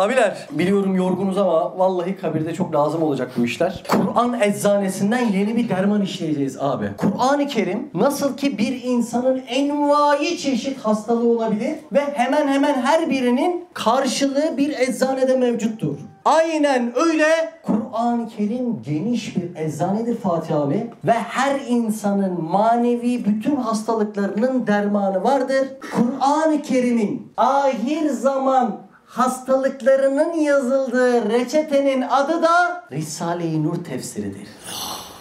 Abiler biliyorum yorgunuz ama vallahi kabirde çok lazım olacak bu işler. Kur'an eczanesinden yeni bir derman işleyeceğiz abi. Kur'an-ı Kerim nasıl ki bir insanın envai çeşit hastalığı olabilir ve hemen hemen her birinin karşılığı bir eczanede mevcuttur. Aynen öyle Kur'an-ı Kerim geniş bir eczanedir Fatih abi ve her insanın manevi bütün hastalıklarının dermanı vardır. Kur'an-ı Kerim'in ahir zaman hastalıklarının yazıldığı reçetenin adı da Risale-i Nur tefsiridir.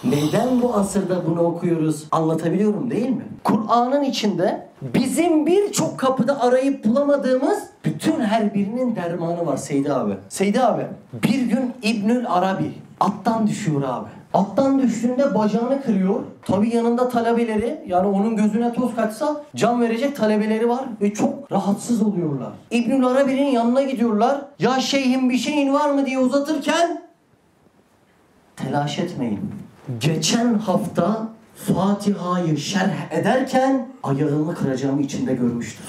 Neden bu asırda bunu okuyoruz? Anlatabiliyorum değil mi? Kur'an'ın içinde bizim birçok kapıda arayıp bulamadığımız bütün her birinin dermanı var Seydi abi. Seydi abi bir gün İbnül Arabi attan düşüyor abi. Attan düştüğünde bacağını kırıyor. Tabi yanında talebeleri yani onun gözüne toz kaçsa can verecek talebeleri var ve çok rahatsız oluyorlar. İbnül Arabi'nin yanına gidiyorlar. Ya şeyhim bir şeyin var mı diye uzatırken telaş etmeyin. Geçen hafta Fatiha'yı şerh ederken ayağımı kıracağımı içinde görmüştüm.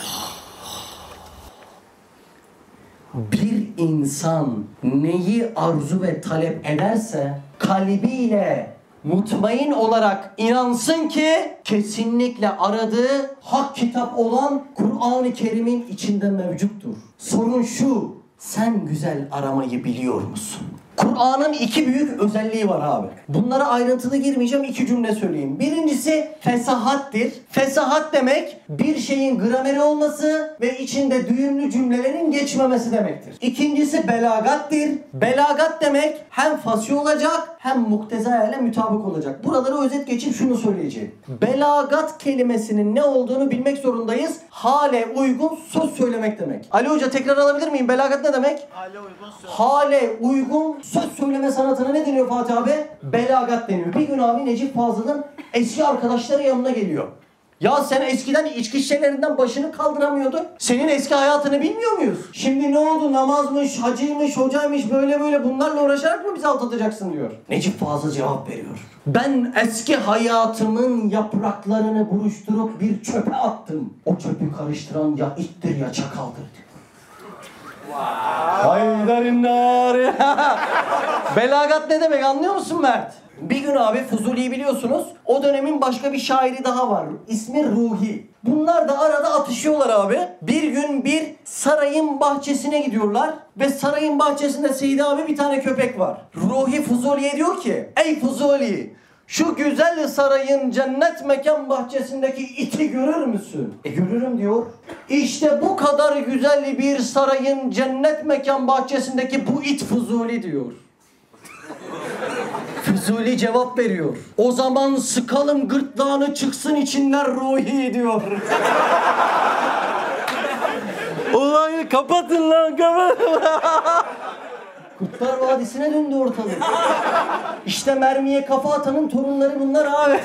Bir insan neyi arzu ve talep ederse kalbiyle mutmain olarak inansın ki kesinlikle aradığı hak kitap olan Kur'an-ı Kerim'in içinde mevcuttur. Sorun şu, sen güzel aramayı biliyor musun? Kur'an'ın iki büyük özelliği var abi. Bunlara ayrıntılı girmeyeceğim. iki cümle söyleyeyim. Birincisi fesahattir. Fesahat demek bir şeyin grameri olması ve içinde düğümlü cümlelerin geçmemesi demektir. İkincisi belagattir. Belagat demek hem fasih olacak hem mukteza ile mütabık olacak. Buraları özet geçip şunu söyleyeceğim. Belagat kelimesinin ne olduğunu bilmek zorundayız. Hale uygun söz söylemek demek. Ali Hoca tekrar alabilir miyim? Belagat ne demek? Hale uygun söz. Hale uygun söz söyleme sanatına ne deniyor Fatih abi? Belagat deniyor. Bir gün abi Necip Fazıl'ın eski arkadaşları yanına geliyor. Ya sen eskiden içki şişelerinden başını kaldıramıyordun. Senin eski hayatını bilmiyor muyuz? Şimdi ne oldu? Namazmış, hacıymış, hocaymış böyle böyle bunlarla uğraşarak mı bizi aldatacaksın diyor. Necip Fazıl cevap veriyor. Ben eski hayatımın yapraklarını buruşturup bir çöpe attım. O çöpü karıştıran ya ittir ya çakaldır diyor. Haydarin nari. Belagat ne demek anlıyor musun Mert? Bir gün abi Fuzuli'yi biliyorsunuz. O dönemin başka bir şairi daha var. İsmi Ruhi. Bunlar da arada atışıyorlar abi. Bir gün bir sarayın bahçesine gidiyorlar. Ve sarayın bahçesinde Seydi abi bir tane köpek var. Ruhi Fuzuli'ye diyor ki Ey Fuzuli şu güzel sarayın cennet mekan bahçesindeki iti görür müsün? E görürüm diyor. İşte bu kadar güzel bir sarayın cennet mekan bahçesindeki bu it Fuzuli diyor. Fuzuli cevap veriyor. O zaman sıkalım gırtlağını çıksın içinden ruhi diyor. Ulan kapatın lan kapatın. Kurtlar Vadisi'ne döndü ortalık. İşte mermiye kafa atanın torunları bunlar abi.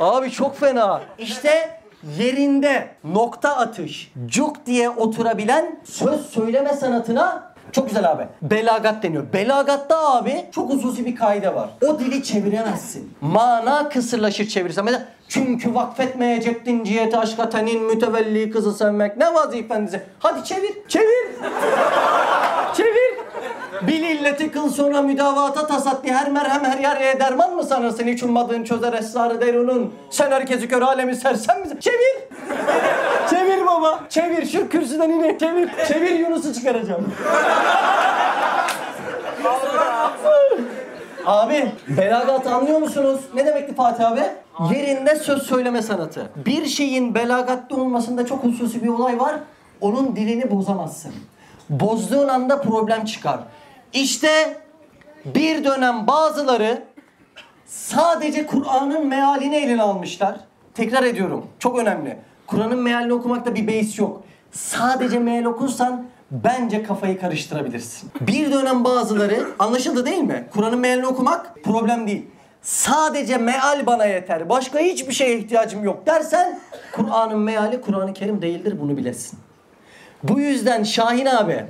abi çok fena. İşte yerinde nokta atış, cuk diye oturabilen söz söyleme sanatına çok güzel abi. Belagat deniyor. Belagatta abi çok hususi bir kaide var. O dili çeviremezsin. Mana kısırlaşır çevirirsen. Mesela çünkü vakfetmeyecektin cihete aşka tenin mütevelli kızı sevmek ne vazifenize. Hadi çevir, çevir. çevir. Bil illeti kıl sonra müdavata tasaddi her merhem her yareye derman mı sanırsın hiç ummadığın çözer esrarı derunun sen herkesi kör alemi sersen mi? Çevir! çevir baba! Çevir şu kürsüden yine çevir! Çevir Yunus'u çıkaracağım. Abi belagat anlıyor musunuz? Ne demekti Fatih abi? Yerinde söz söyleme sanatı. Bir şeyin belagatli olmasında çok hususi bir olay var. Onun dilini bozamazsın. Bozduğun anda problem çıkar. İşte bir dönem bazıları sadece Kur'an'ın mealini eline almışlar. Tekrar ediyorum. Çok önemli. Kur'an'ın mealini okumakta bir beis yok. Sadece meal okursan bence kafayı karıştırabilirsin. Bir dönem bazıları anlaşıldı değil mi? Kur'an'ın mealini okumak problem değil. Sadece meal bana yeter. Başka hiçbir şeye ihtiyacım yok dersen Kur'an'ın meali Kur'an-ı Kerim değildir bunu bilesin. Bu yüzden Şahin abi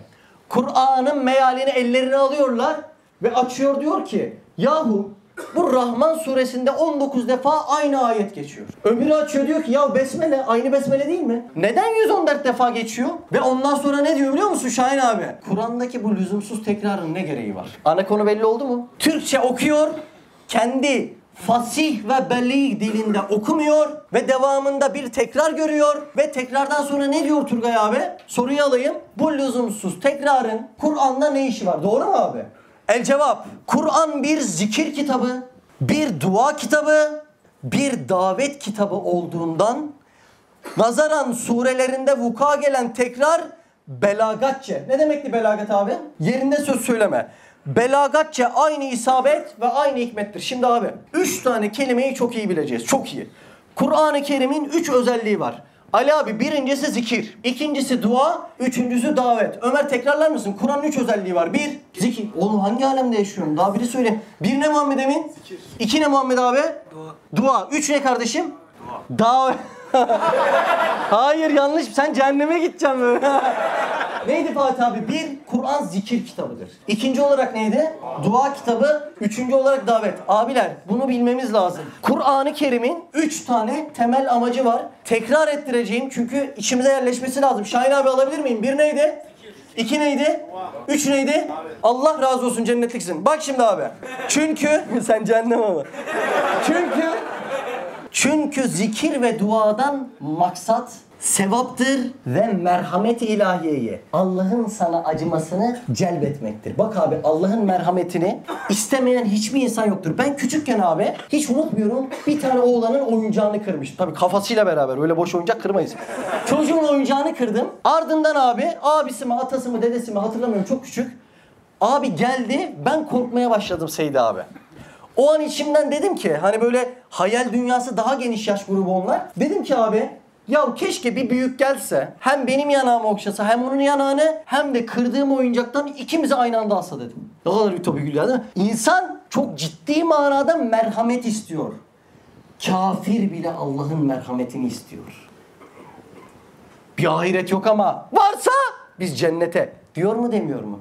Kur'an'ın mealini ellerine alıyorlar ve açıyor diyor ki yahu Bu Rahman suresinde 19 defa aynı ayet geçiyor. Öbürü açıyor diyor ki ya besmele aynı besmele değil mi? Neden 114 defa geçiyor? Ve ondan sonra ne diyor biliyor musun Şahin abi? Kur'an'daki bu lüzumsuz tekrarın ne gereği var? Ana konu belli oldu mu? Türkçe okuyor, kendi fasih ve belli dilinde okumuyor ve devamında bir tekrar görüyor ve tekrardan sonra ne diyor Turgay abi? Soruyu alayım. Bu lüzumsuz tekrarın Kur'an'da ne işi var? Doğru mu abi? El cevap. Kur'an bir zikir kitabı, bir dua kitabı, bir davet kitabı olduğundan nazaran surelerinde vuka gelen tekrar belagatçe. Ne demekti belagat abi? Yerinde söz söyleme. Belagatçe aynı isabet ve aynı hikmettir. Şimdi abi üç tane kelimeyi çok iyi bileceğiz. Çok iyi. Kur'an-ı Kerim'in üç özelliği var. Ali abi birincisi zikir, ikincisi dua, üçüncüsü davet. Ömer tekrarlar mısın? Kur'an'ın üç özelliği var. Bir, zikir. Oğlum hangi alemde yaşıyorum? Daha biri söyle. Bir ne Muhammed Emin? Zikir. İki ne Muhammed abi? Dua. Dua. Üç ne kardeşim? Dua. Davet. Hayır yanlış. Sen cehenneme gideceksin böyle. Neydi Fatih abi? Bir, Kur'an zikir kitabıdır. İkinci olarak neydi? Dua kitabı. Üçüncü olarak davet. Abiler bunu bilmemiz lazım. Kur'an-ı Kerim'in üç tane temel amacı var. Tekrar ettireceğim çünkü içimize yerleşmesi lazım. Şahin abi alabilir miyim? Bir neydi? İki neydi? Üç neydi? Allah razı olsun cennetliksin. Bak şimdi abi. Çünkü sen cehennem ama. Çünkü çünkü zikir ve duadan maksat sevaptır ve merhamet ilahiyeyi Allah'ın sana acımasını celbetmektir. Bak abi Allah'ın merhametini istemeyen hiçbir insan yoktur. Ben küçükken abi hiç unutmuyorum bir tane oğlanın oyuncağını kırmıştım. Tabii kafasıyla beraber öyle boş oyuncak kırmayız. Çocuğun oyuncağını kırdım. Ardından abi abisi mi atası mı dedesi mi hatırlamıyorum çok küçük. Abi geldi ben korkmaya başladım Seydi abi. O an içimden dedim ki hani böyle hayal dünyası daha geniş yaş grubu onlar. Dedim ki abi ya keşke bir büyük gelse hem benim yanağımı okşasa hem onun yanağını hem de kırdığım oyuncaktan ikimizi aynı anda alsa dedim. Ne kadar ütopik değil mi? İnsan çok ciddi manada merhamet istiyor. Kafir bile Allah'ın merhametini istiyor. Bir ahiret yok ama varsa biz cennete diyor mu demiyor mu?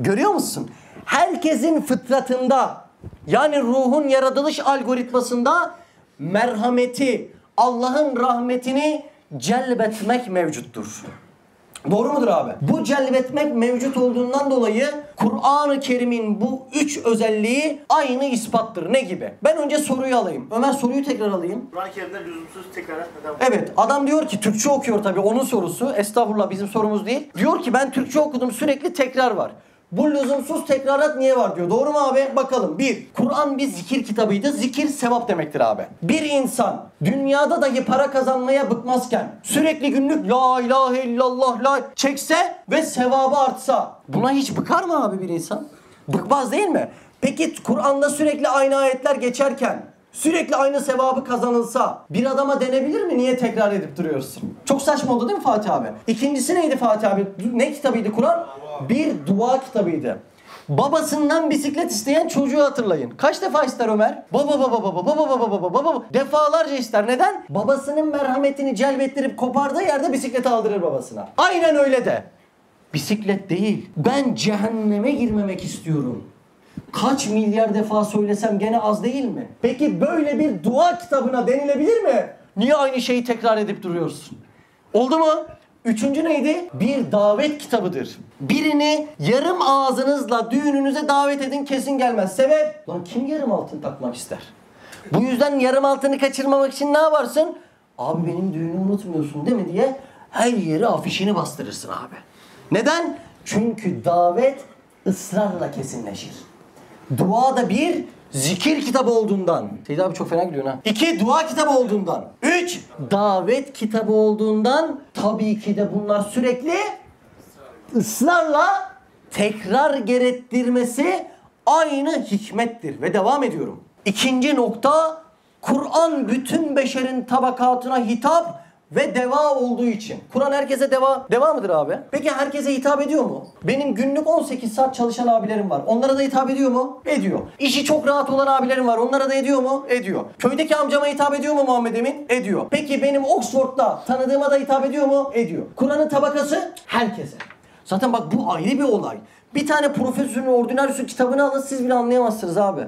Görüyor musun? Herkesin fıtratında yani ruhun yaratılış algoritmasında merhameti, Allah'ın rahmetini celbetmek mevcuttur. Doğru mudur abi? Bu celbetmek mevcut olduğundan dolayı Kur'an-ı Kerim'in bu üç özelliği aynı ispattır. Ne gibi? Ben önce soruyu alayım. Ömer soruyu tekrar alayım. Kur'an-ı Kerim'de lüzumsuz tekrar etmeden Evet adam diyor ki Türkçe okuyor tabii onun sorusu. Estağfurullah bizim sorumuz değil. Diyor ki ben Türkçe okudum sürekli tekrar var. Bu lüzumsuz tekrarat niye var diyor. Doğru mu abi? Bakalım. Bir, Kur'an bir zikir kitabıydı. Zikir sevap demektir abi. Bir insan dünyada dahi para kazanmaya bıkmazken sürekli günlük la ilahe illallah la çekse ve sevabı artsa buna hiç bıkar mı abi bir insan? Bıkmaz değil mi? Peki Kur'an'da sürekli aynı ayetler geçerken sürekli aynı sevabı kazanılsa bir adama denebilir mi? Niye tekrar edip duruyorsun? Çok saçma oldu değil mi Fatih abi? İkincisi neydi Fatih abi? Ne kitabıydı Kur'an? Bir dua kitabıydı. Babasından bisiklet isteyen çocuğu hatırlayın. Kaç defa ister Ömer? Baba baba baba baba baba baba baba baba defalarca ister. Neden? Babasının merhametini celbettirip kopardığı yerde bisikleti aldırır babasına. Aynen öyle de. Bisiklet değil. Ben cehenneme girmemek istiyorum. Kaç milyar defa söylesem gene az değil mi? Peki böyle bir dua kitabına denilebilir mi? Niye aynı şeyi tekrar edip duruyorsun? Oldu mu? Üçüncü neydi? Bir davet kitabıdır. Birini yarım ağzınızla düğününüze davet edin kesin gelmez. Sebep? Lan kim yarım altın takmak ister? Bu yüzden yarım altını kaçırmamak için ne yaparsın? Abi benim düğünümü unutmuyorsun değil mi diye her yere afişini bastırırsın abi. Neden? Çünkü davet ısrarla kesinleşir. Dua da bir zikir kitabı olduğundan. Seyit abi çok fena gidiyorsun ha. İki dua kitabı olduğundan. Üç davet kitabı olduğundan. Tabii ki de bunlar sürekli ısrarla tekrar gerektirmesi aynı hikmettir. Ve devam ediyorum. İkinci nokta Kur'an bütün beşerin tabakatına hitap ve deva olduğu için. Kur'an herkese deva, deva mıdır abi? Peki herkese hitap ediyor mu? Benim günlük 18 saat çalışan abilerim var. Onlara da hitap ediyor mu? Ediyor. İşi çok rahat olan abilerim var. Onlara da ediyor mu? Ediyor. Köydeki amcama hitap ediyor mu Muhammed Emin? Ediyor. Peki benim Oxford'da tanıdığıma da hitap ediyor mu? Ediyor. Kur'an'ın tabakası herkese. Zaten bak bu ayrı bir olay. Bir tane profesörün ordinaryüsün kitabını alın siz bile anlayamazsınız abi.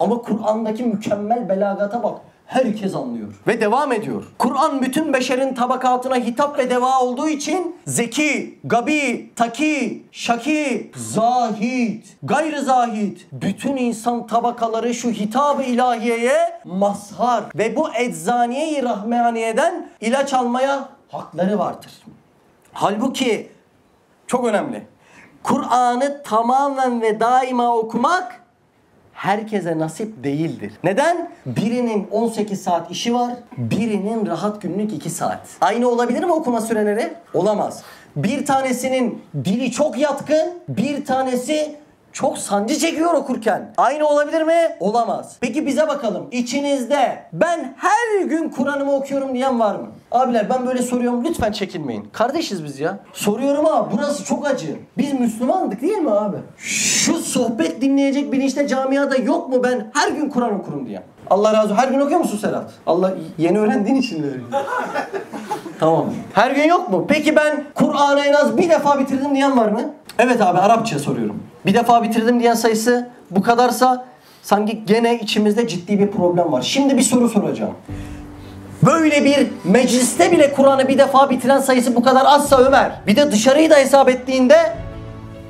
Ama Kur'an'daki mükemmel belagata bak. Herkes anlıyor. Ve devam ediyor. Kur'an bütün beşerin tabakatına hitap ve deva olduğu için zeki, gabi, taki, şaki, zahid, gayrı zahid. Bütün insan tabakaları şu hitab-ı ilahiyeye mazhar. Ve bu eczaniye-i rahmaniyeden ilaç almaya hakları vardır. Halbuki çok önemli. Kur'an'ı tamamen ve daima okumak herkese nasip değildir. Neden? Birinin 18 saat işi var, birinin rahat günlük 2 saat. Aynı olabilir mi okuma süreleri? Olamaz. Bir tanesinin dili çok yatkın, bir tanesi çok sancı çekiyor okurken. Aynı olabilir mi? Olamaz. Peki bize bakalım. İçinizde ben her gün Kur'an'ımı okuyorum diyen var mı? Abiler ben böyle soruyorum lütfen çekinmeyin. Kardeşiz biz ya. Soruyorum ama burası çok acı. Biz Müslümandık değil mi abi? Şu sohbet dinleyecek bilinçte camiada yok mu ben her gün Kur'an okurum diyen? Allah razı olsun. Her gün okuyor musun Serhat? Allah yeni öğrendiğin için de. Tamam. Her gün yok mu? Peki ben Kur'an'ı en az bir defa bitirdim diyen var mı? Evet abi Arapça soruyorum. Bir defa bitirdim diyen sayısı bu kadarsa sanki gene içimizde ciddi bir problem var. Şimdi bir soru soracağım. Böyle bir mecliste bile Kur'an'ı bir defa bitiren sayısı bu kadar azsa Ömer. Bir de dışarıyı da hesap ettiğinde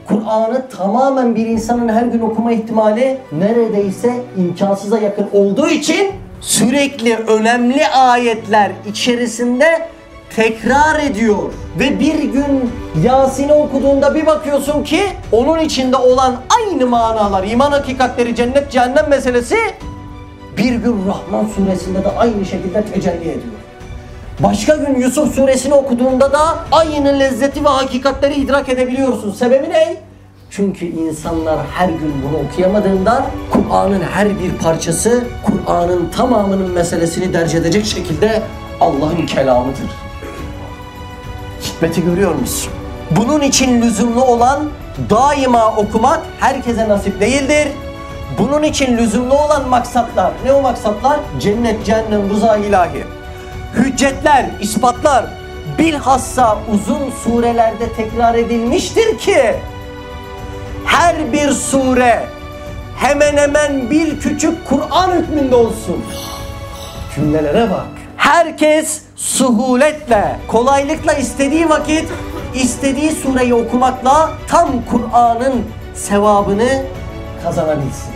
Kur'an'ı tamamen bir insanın her gün okuma ihtimali neredeyse imkansıza yakın olduğu için sürekli önemli ayetler içerisinde tekrar ediyor. Ve bir gün Yasin'i okuduğunda bir bakıyorsun ki onun içinde olan aynı manalar, iman hakikatleri, cennet, cehennem meselesi bir gün Rahman suresinde de aynı şekilde tecelli ediyor. Başka gün Yusuf suresini okuduğunda da aynı lezzeti ve hakikatleri idrak edebiliyorsun. Sebebi ne? Çünkü insanlar her gün bunu okuyamadığından Kur'an'ın her bir parçası Kur'an'ın tamamının meselesini derc edecek şekilde Allah'ın kelamıdır. Hikmeti görüyor musun? Bunun için lüzumlu olan daima okumak herkese nasip değildir. Bunun için lüzumlu olan maksatlar, ne o maksatlar? Cennet, cehennem, rıza ilahi. Hüccetler, ispatlar bilhassa uzun surelerde tekrar edilmiştir ki her bir sure hemen hemen bir küçük Kur'an hükmünde olsun. Cümlelere bak. Herkes suhuletle, kolaylıkla istediği vakit istediği sureyi okumakla tam Kur'an'ın sevabını kazanabilsin.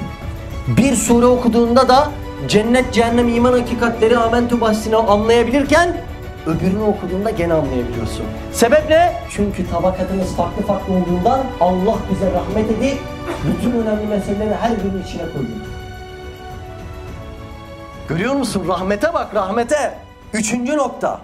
Bir sure okuduğunda da cennet, cehennem, iman hakikatleri, amentü bahsini anlayabilirken öbürünü okuduğunda gene anlayabiliyorsun. Sebep ne? Çünkü tabakatımız farklı farklı olduğundan Allah bize rahmet edip bütün önemli meseleleri her gün içine koyuyor. Görüyor musun? Rahmete bak rahmete. Üçüncü nokta.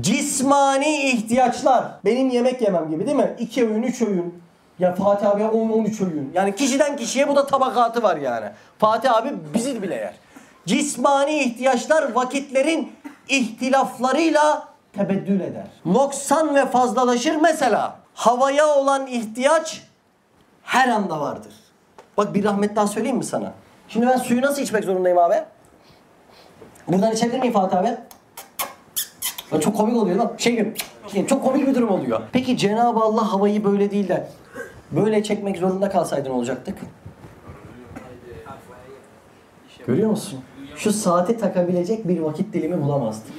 Cismani ihtiyaçlar. Benim yemek yemem gibi değil mi? İki öğün, üç öğün. Ya Fatih abiye 10-13 öğün. Yani kişiden kişiye bu da tabakatı var yani. Fatih abi bizi bile yer. Cismani ihtiyaçlar vakitlerin ihtilaflarıyla tebeddül eder. Noksan ve fazlalaşır mesela. Havaya olan ihtiyaç her anda vardır. Bak bir rahmet daha söyleyeyim mi sana? Şimdi ben suyu nasıl içmek zorundayım abi? Buradan içebilir miyim Fatih abi? Ya çok komik oluyor lan. Şey gibi, şey, çok komik bir durum oluyor. Peki Cenab-ı Allah havayı böyle değil de böyle çekmek zorunda kalsaydın olacaktık. Görüyor musun? Şu saati takabilecek bir vakit dilimi bulamazdık.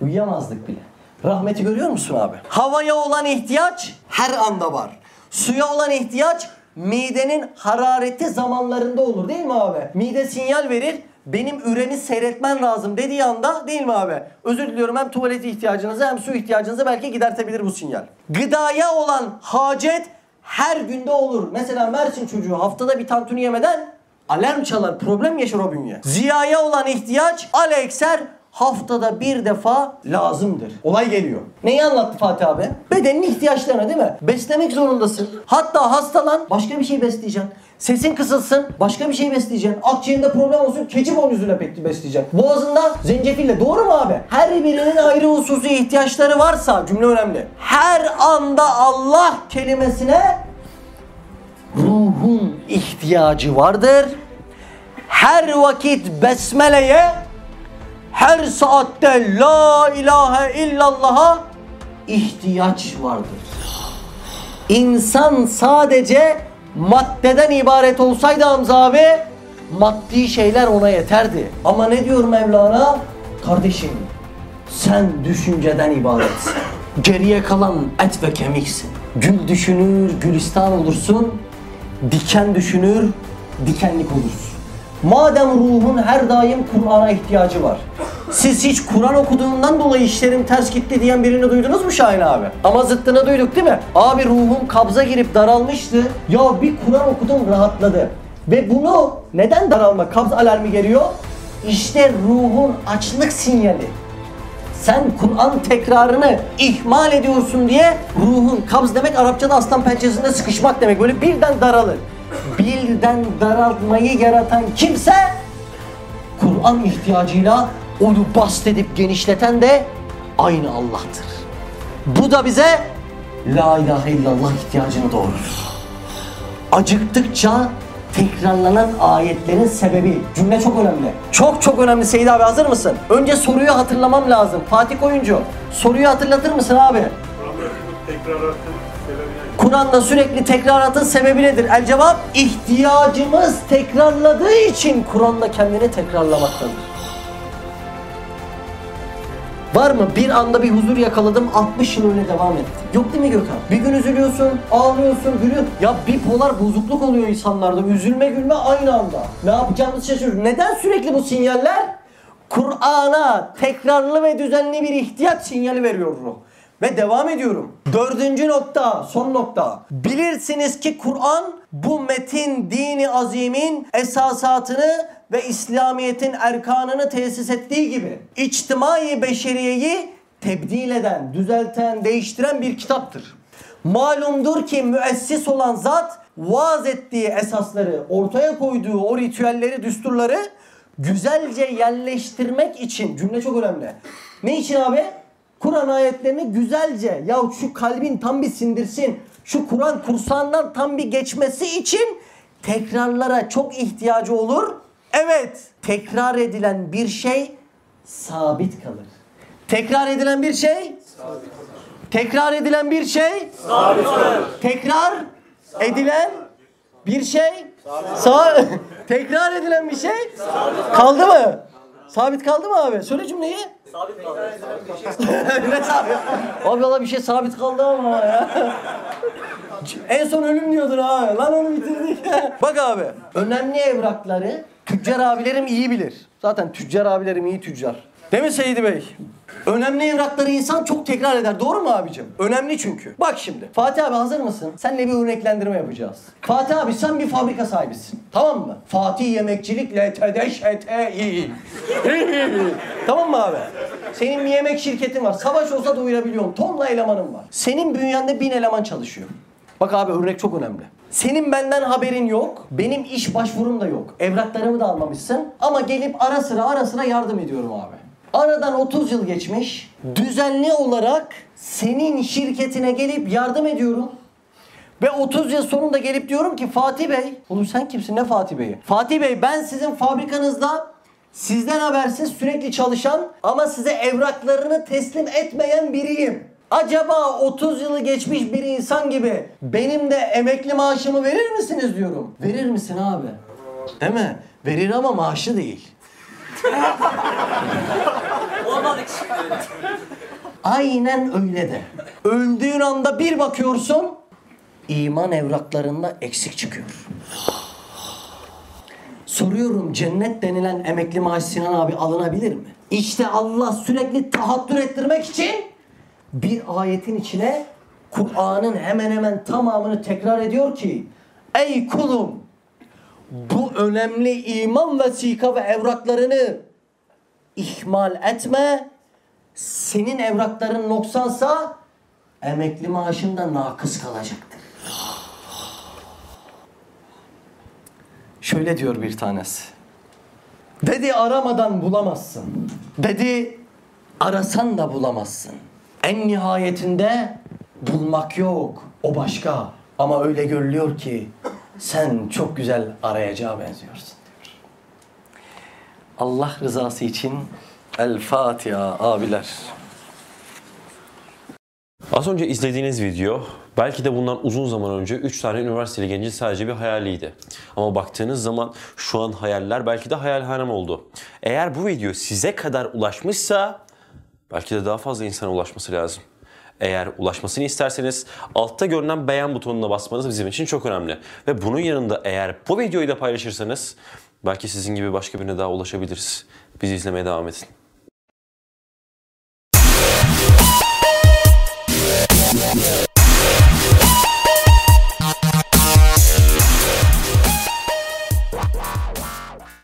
Uyuyamazdık bile. Rahmeti görüyor musun abi? Havaya olan ihtiyaç her anda var. Suya olan ihtiyaç midenin harareti zamanlarında olur değil mi abi? Mide sinyal verir. Benim üremi seyretmen lazım dediği anda değil mi abi? Özür diliyorum hem tuvalet ihtiyacınızı hem su ihtiyacınızı belki gidertebilir bu sinyal. Gıdaya olan hacet her günde olur. Mesela Mersin çocuğu haftada bir tantuni yemeden alarm çalar, problem yaşar o bünye. Ziyaya olan ihtiyaç alekser haftada bir defa lazımdır. Olay geliyor. Neyi anlattı Fatih abi? Bedenin ihtiyaçlarına değil mi? Beslemek zorundasın. Hatta hastalan başka bir şey besleyeceksin. Sesin kısılsın başka bir şey besleyeceksin. Akciğerinde problem olsun keçi boynuzuyla besleyeceksin. Boğazında zencefille doğru mu abi? Her birinin ayrı hususi ihtiyaçları varsa cümle önemli. Her anda Allah kelimesine ruhun ihtiyacı vardır. Her vakit besmeleye, her saatte la ilahe illallah'a ihtiyaç vardır. İnsan sadece maddeden ibaret olsaydı Hamza abi maddi şeyler ona yeterdi. Ama ne diyor Mevlana? Kardeşim sen düşünceden ibaretsin. Geriye kalan et ve kemiksin. Gül düşünür, gülistan olursun. Diken düşünür, dikenlik olursun. Madem ruhun her daim Kur'an'a ihtiyacı var. Siz hiç Kur'an okuduğundan dolayı işlerim ters gitti diyen birini duydunuz mu Şahin abi? Ama zıttını duyduk değil mi? Abi ruhum kabza girip daralmıştı. Ya bir Kur'an okudum rahatladı. Ve bunu neden daralma, kabz alarmı geliyor? İşte ruhun açlık sinyali. Sen Kur'an tekrarını ihmal ediyorsun diye ruhun kabz demek Arapçada aslan pençesinde sıkışmak demek. Böyle birden daralır. Birden daraltmayı yaratan kimse Kur'an ihtiyacıyla onu bast edip genişleten de aynı Allah'tır. Bu da bize La ilahe illallah ihtiyacını doğurur. Acıktıkça tekrarlanan ayetlerin sebebi. Cümle çok önemli. Çok çok önemli Seyit abi hazır mısın? Önce soruyu hatırlamam lazım. Fatih Oyuncu soruyu hatırlatır mısın abi? Sebebi Kur'an'da sürekli tekraratın sebebi nedir? El cevap ihtiyacımız tekrarladığı için Kur'an'da kendini tekrarlamaktadır. Var mı? Bir anda bir huzur yakaladım, 60 yıl öyle devam etti. Yok değil mi Gökhan? Bir gün üzülüyorsun, ağlıyorsun, gülüyorsun. Ya bipolar bozukluk oluyor insanlarda. Üzülme gülme aynı anda. Ne yapacağımızı şaşırıyoruz. Neden sürekli bu sinyaller? Kur'an'a tekrarlı ve düzenli bir ihtiyaç sinyali veriyor ruh. Ve devam ediyorum. Dördüncü nokta, son nokta. Bilirsiniz ki Kur'an bu metin dini azimin esasatını ve İslamiyet'in erkanını tesis ettiği gibi içtimai beşeriyeyi tebdil eden, düzelten, değiştiren bir kitaptır. Malumdur ki müessis olan zat vaaz ettiği esasları, ortaya koyduğu o ritüelleri, düsturları güzelce yerleştirmek için cümle çok önemli. Ne için abi? Kur'an ayetlerini güzelce ya şu kalbin tam bir sindirsin, şu Kur'an kursağından tam bir geçmesi için tekrarlara çok ihtiyacı olur. Evet, tekrar edilen bir şey sabit kalır. Tekrar edilen bir şey Tekrar edilen bir şey sabit kalır. Tekrar edilen bir şey sabit Tekrar edilen bir şey kaldı mı? Sabit kaldı mı abi? Söyle cümleyi. ne sabit? Abi valla bir şey sabit kaldı ama ya. en son ölüm diyordun abi. Lan onu bitirdik. Bak abi. Önemli evrakları tüccar abilerim iyi bilir. Zaten tüccar abilerim iyi tüccar. Değil mi Seyidi Bey? Önemli evrakları insan çok tekrar eder. Doğru mu abicim? Önemli çünkü. Bak şimdi. Fatih abi hazır mısın? Seninle bir örneklendirme yapacağız. Fatih abi sen bir fabrika sahibisin. Tamam mı? Fatih Yemekçilikle TDŞTİ. tamam mı abi? Senin bir yemek şirketin var. Savaş olsa doyurabiliyorsun. Tonla elemanın var. Senin bünyende bin eleman çalışıyor. Bak abi örnek çok önemli. Senin benden haberin yok. Benim iş başvurum da yok. Evraklarımı da almamışsın. Ama gelip ara sıra ara sıra yardım ediyorum abi. Aradan 30 yıl geçmiş. Düzenli olarak senin şirketine gelip yardım ediyorum. Ve 30 yıl sonunda gelip diyorum ki Fatih Bey, oğlum sen kimsin ne Fatih Bey'i? Fatih Bey ben sizin fabrikanızda sizden habersiz sürekli çalışan ama size evraklarını teslim etmeyen biriyim. Acaba 30 yılı geçmiş bir insan gibi benim de emekli maaşımı verir misiniz diyorum. Verir misin abi? Değil mi? Verir ama maaşı değil. Aynen öyle de. Öldüğün anda bir bakıyorsun iman evraklarında eksik çıkıyor. Soruyorum cennet denilen emekli maaş Sinan abi alınabilir mi? İşte Allah sürekli tahattür ettirmek için bir ayetin içine Kur'an'ın hemen hemen tamamını tekrar ediyor ki Ey kulum bu önemli iman vesika ve evraklarını ihmal etme. Senin evrakların noksansa emekli maaşın da nakıs kalacaktır. Şöyle diyor bir tanesi. Dedi aramadan bulamazsın. Dedi arasan da bulamazsın. En nihayetinde bulmak yok. O başka. Ama öyle görülüyor ki sen çok güzel arayacağı benziyorsun. diyor. Allah rızası için El Fatiha abiler. Az önce izlediğiniz video Belki de bundan uzun zaman önce 3 tane üniversiteli gencin sadece bir hayaliydi. Ama baktığınız zaman şu an hayaller belki de hayalhanem oldu. Eğer bu video size kadar ulaşmışsa Belki de daha fazla insana ulaşması lazım. Eğer ulaşmasını isterseniz altta görünen beğen butonuna basmanız bizim için çok önemli. Ve bunun yanında eğer bu videoyu da paylaşırsanız belki sizin gibi başka birine daha ulaşabiliriz. Bizi izlemeye devam edin.